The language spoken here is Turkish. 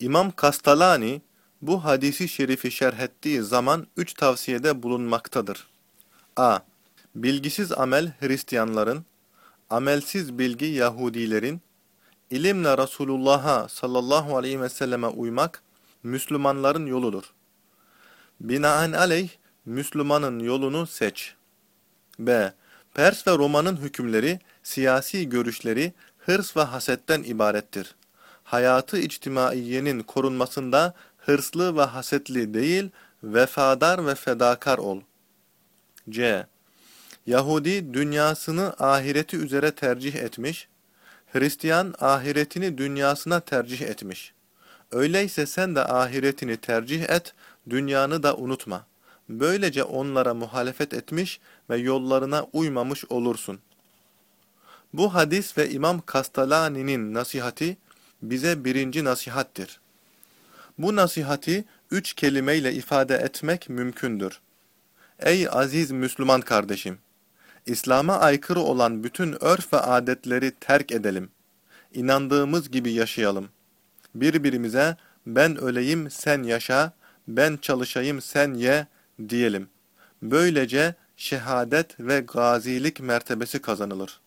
İmam Kastalani bu hadisi şerifi şerh ettiği zaman üç tavsiyede bulunmaktadır. a. Bilgisiz amel Hristiyanların, amelsiz bilgi Yahudilerin, ilimle Resulullah'a sallallahu aleyhi ve selleme uymak Müslümanların yoludur. Binaenaleyh Müslümanın yolunu seç. b. Pers ve Roma'nın hükümleri, siyasi görüşleri hırs ve hasetten ibarettir. Hayatı içtimaiyenin korunmasında hırslı ve hasetli değil, vefadar ve fedakar ol. C. Yahudi dünyasını ahireti üzere tercih etmiş, Hristiyan ahiretini dünyasına tercih etmiş. Öyleyse sen de ahiretini tercih et, dünyanı da unutma. Böylece onlara muhalefet etmiş ve yollarına uymamış olursun. Bu hadis ve İmam Kastalani'nin nasihati bize birinci nasihattir. Bu nasihati üç kelimeyle ifade etmek mümkündür. Ey aziz Müslüman kardeşim! İslam'a aykırı olan bütün örf ve adetleri terk edelim. İnandığımız gibi yaşayalım. Birbirimize ben öleyim sen yaşa, ben çalışayım sen ye diyelim. Böylece şehadet ve gazilik mertebesi kazanılır.